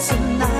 tonight.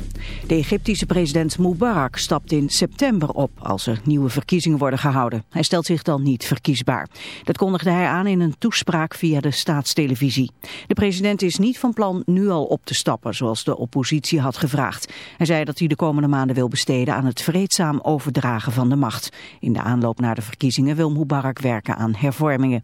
De Egyptische president Mubarak stapt in september op als er nieuwe verkiezingen worden gehouden. Hij stelt zich dan niet verkiesbaar. Dat kondigde hij aan in een toespraak via de staatstelevisie. De president is niet van plan nu al op te stappen zoals de oppositie had gevraagd. Hij zei dat hij de komende maanden wil besteden aan het vreedzaam overdragen van de macht. In de aanloop naar de verkiezingen wil Mubarak werken aan hervormingen.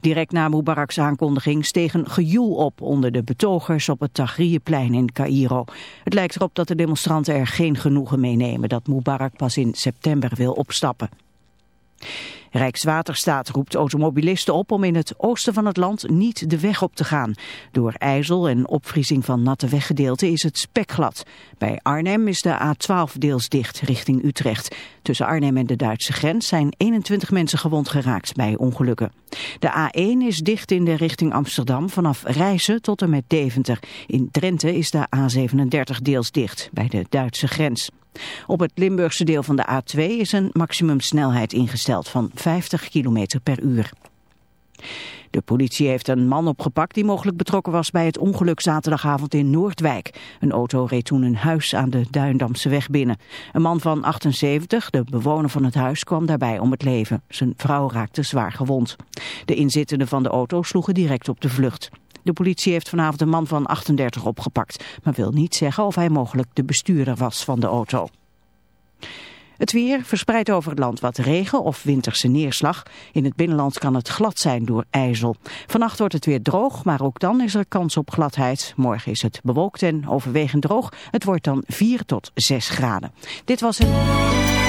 Direct na Mubaraks aankondiging steeg een gejoel op onder de betogers op het Tahrirplein in Cairo. Het lijkt erop dat de demonstranten er geen genoegen mee nemen dat Mubarak pas in september wil opstappen. Rijkswaterstaat roept automobilisten op om in het oosten van het land niet de weg op te gaan. Door ijzel en opvriezing van natte weggedeelten is het spekglad. Bij Arnhem is de A12 deels dicht richting Utrecht. Tussen Arnhem en de Duitse grens zijn 21 mensen gewond geraakt bij ongelukken. De A1 is dicht in de richting Amsterdam vanaf Rijssen tot en met Deventer. In Drenthe is de A37 deels dicht bij de Duitse grens. Op het Limburgse deel van de A2 is een maximumsnelheid ingesteld van 50 km per uur. De politie heeft een man opgepakt die mogelijk betrokken was bij het ongeluk zaterdagavond in Noordwijk. Een auto reed toen een huis aan de Duindamse weg binnen. Een man van 78, de bewoner van het huis, kwam daarbij om het leven. Zijn vrouw raakte zwaar gewond. De inzittenden van de auto sloegen direct op de vlucht. De politie heeft vanavond een man van 38 opgepakt, maar wil niet zeggen of hij mogelijk de bestuurder was van de auto. Het weer verspreidt over het land wat regen of winterse neerslag. In het binnenland kan het glad zijn door ijzel. Vannacht wordt het weer droog, maar ook dan is er kans op gladheid. Morgen is het bewolkt en overwegend droog. Het wordt dan 4 tot 6 graden. Dit was het...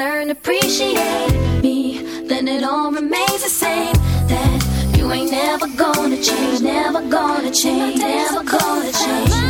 learn to appreciate me, then it all remains the same. That you ain't never gonna change, never gonna change, never gonna change.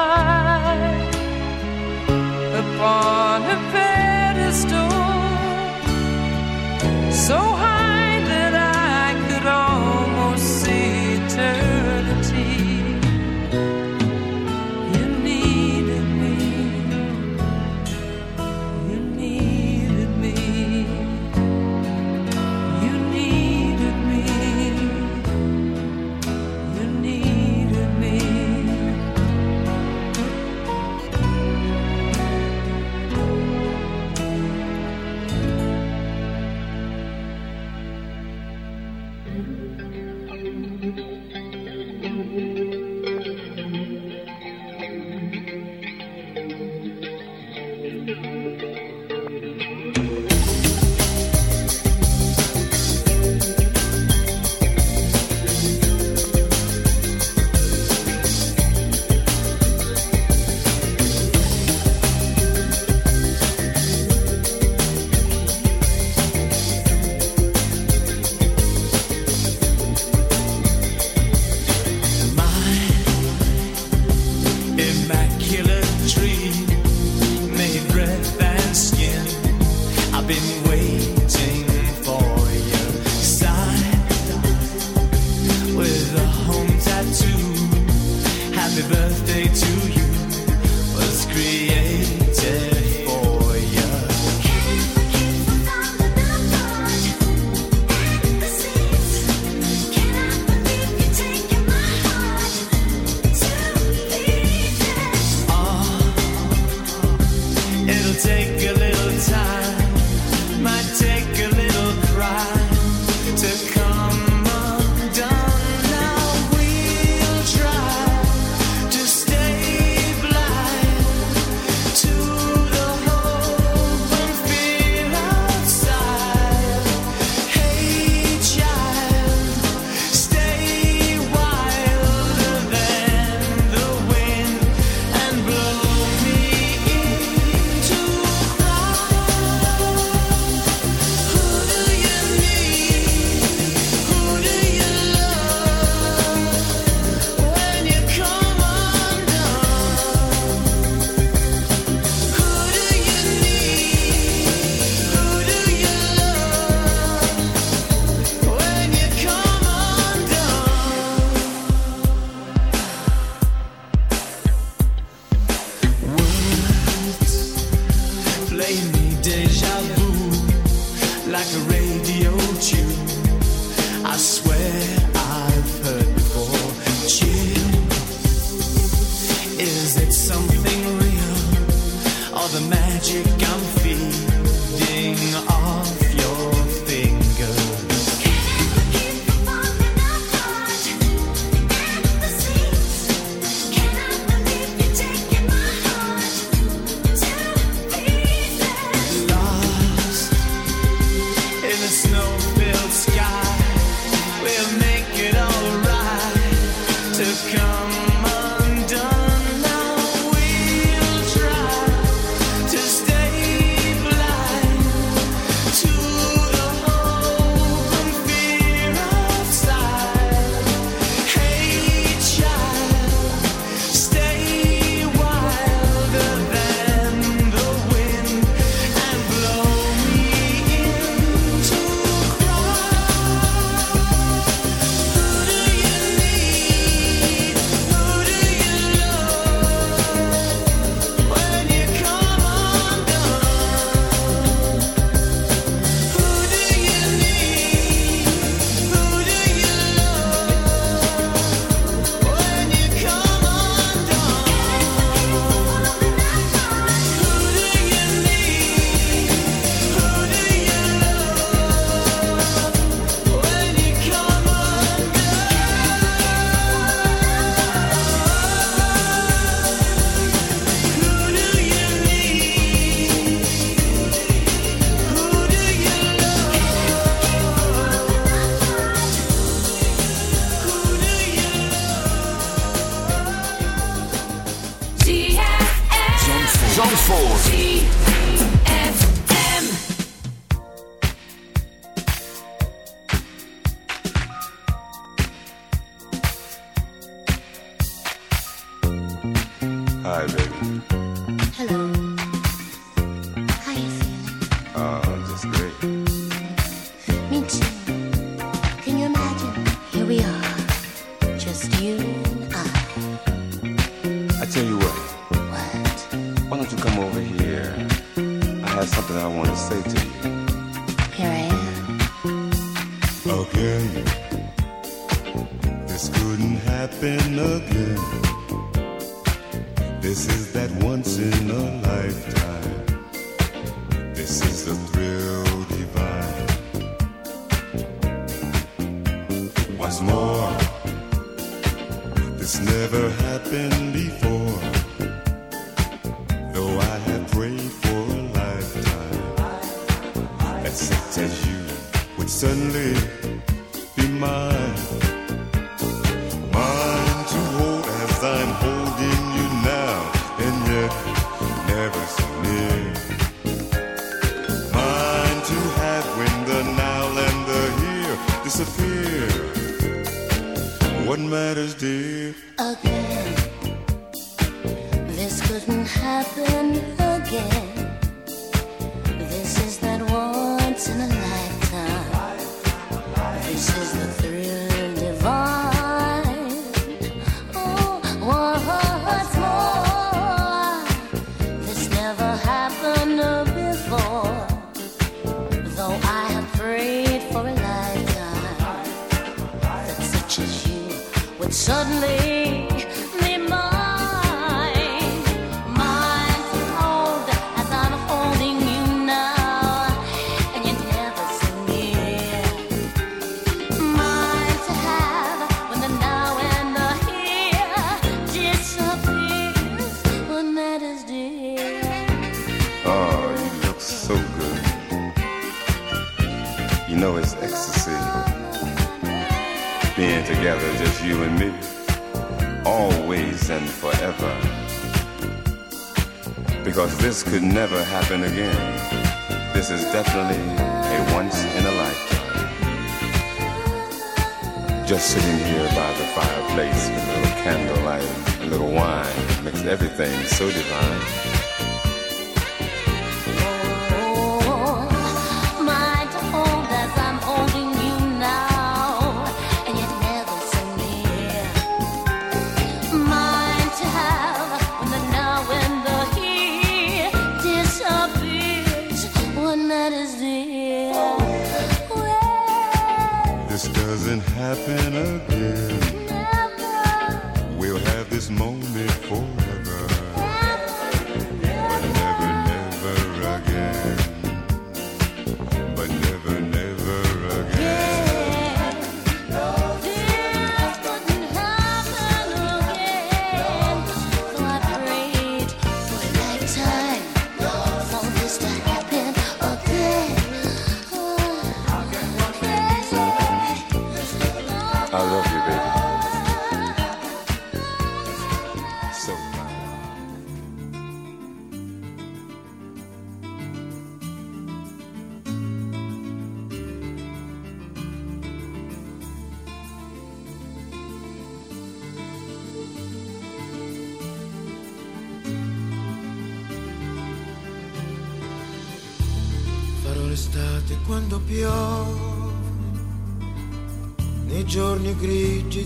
high upon a bed.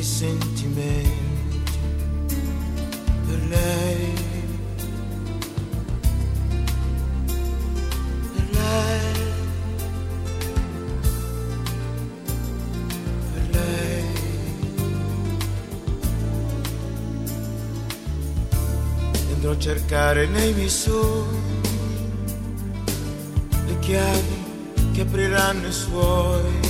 dei sentimenti per lei. Per lei. Per lei. E Andrò a cercare nei miei sogni le chiavi che apriranno i suoi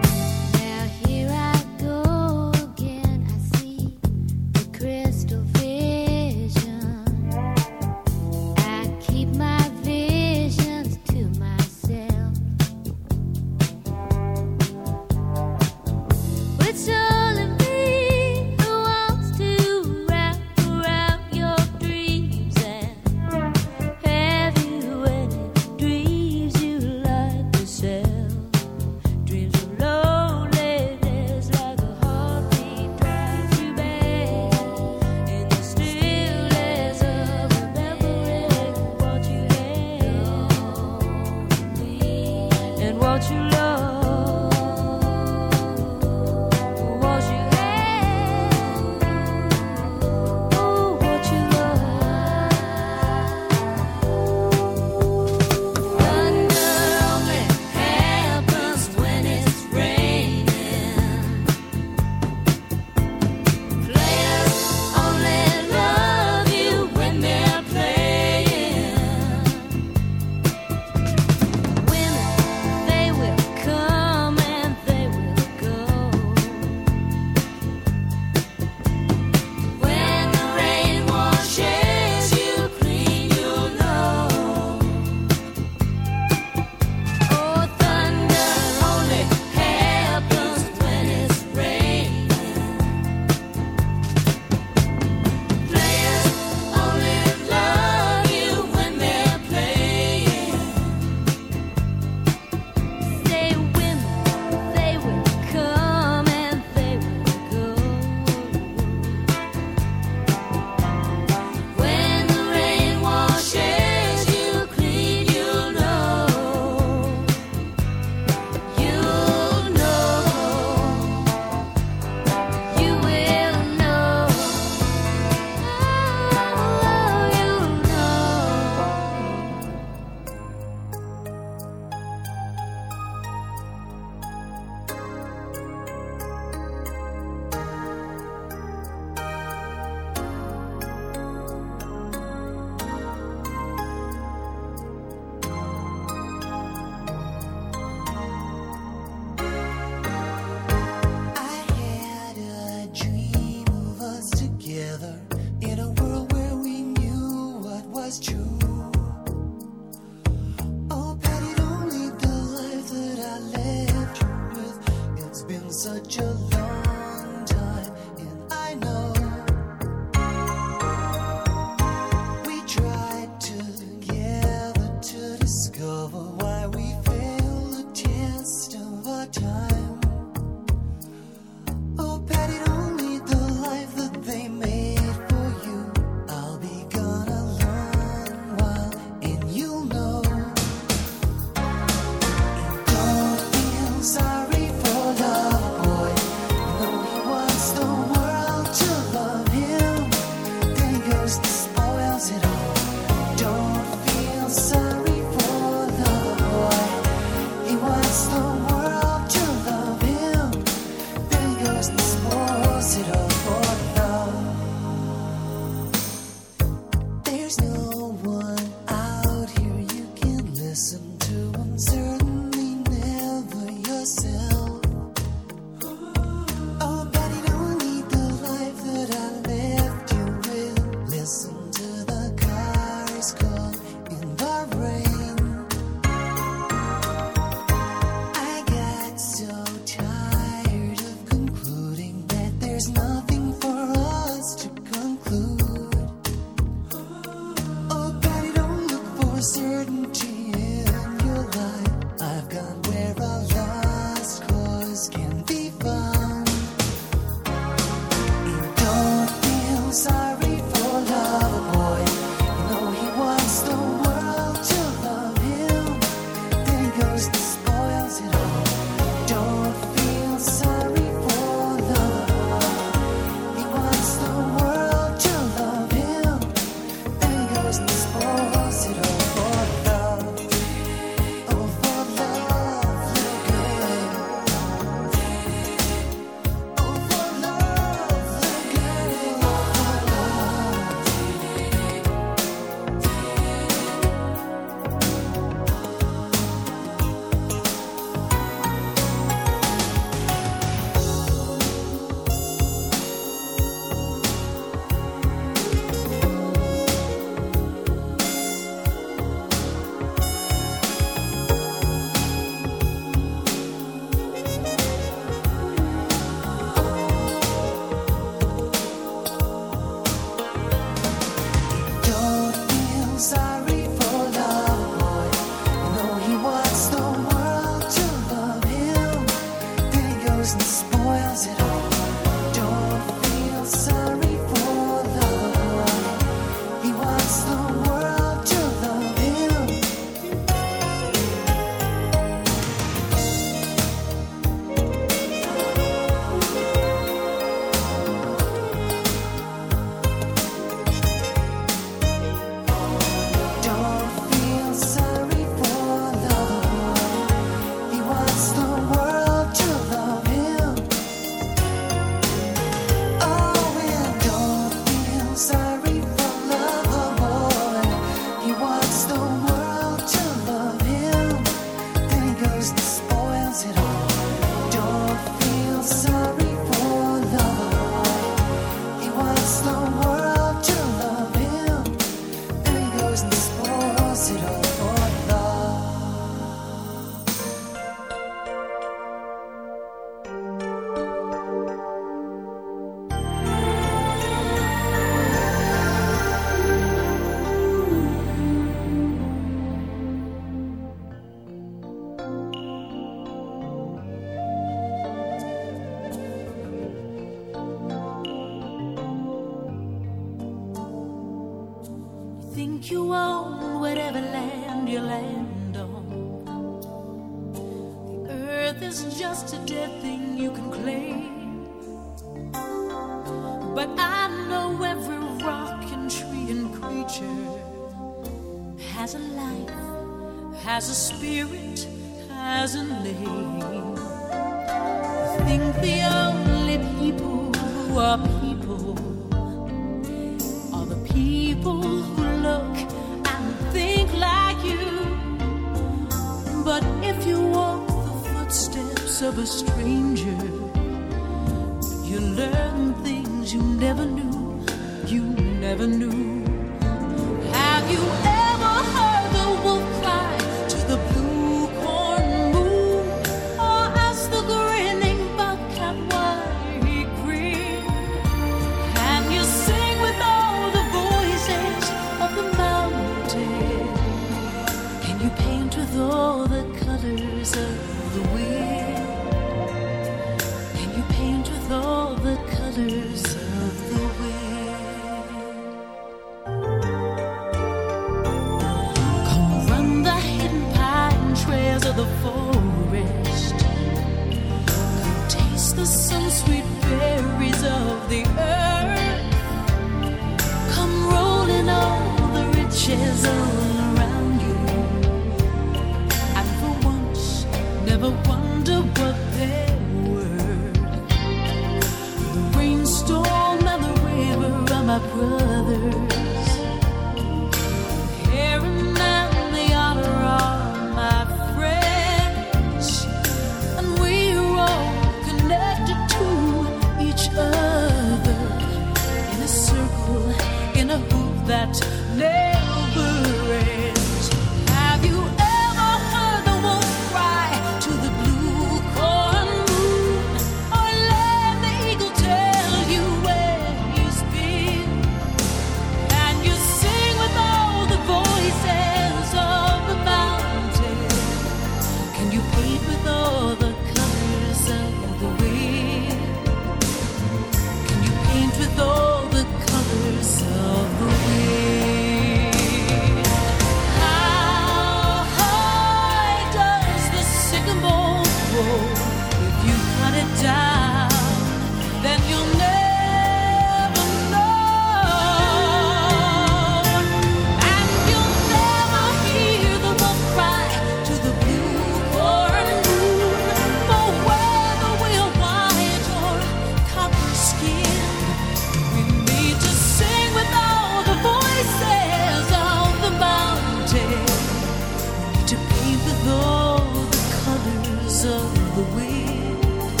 though the colors of the wind.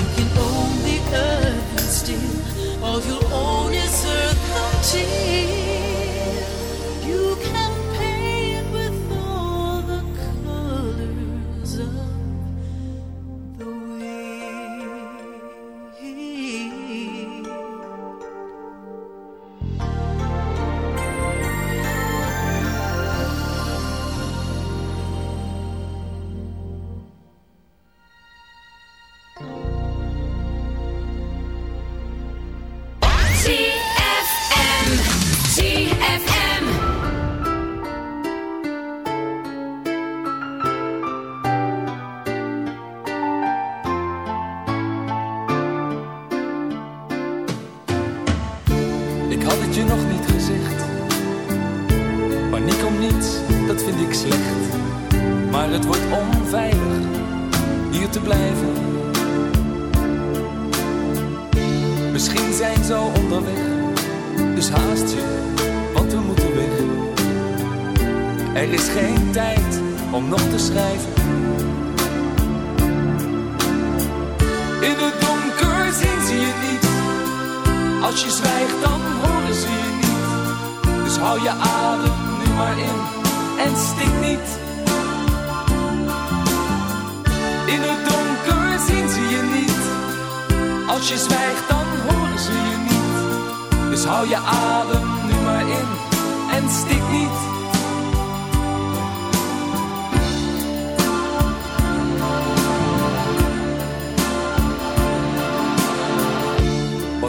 You can own the earth and all you'll own is earth and cheese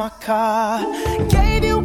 my car. Gave you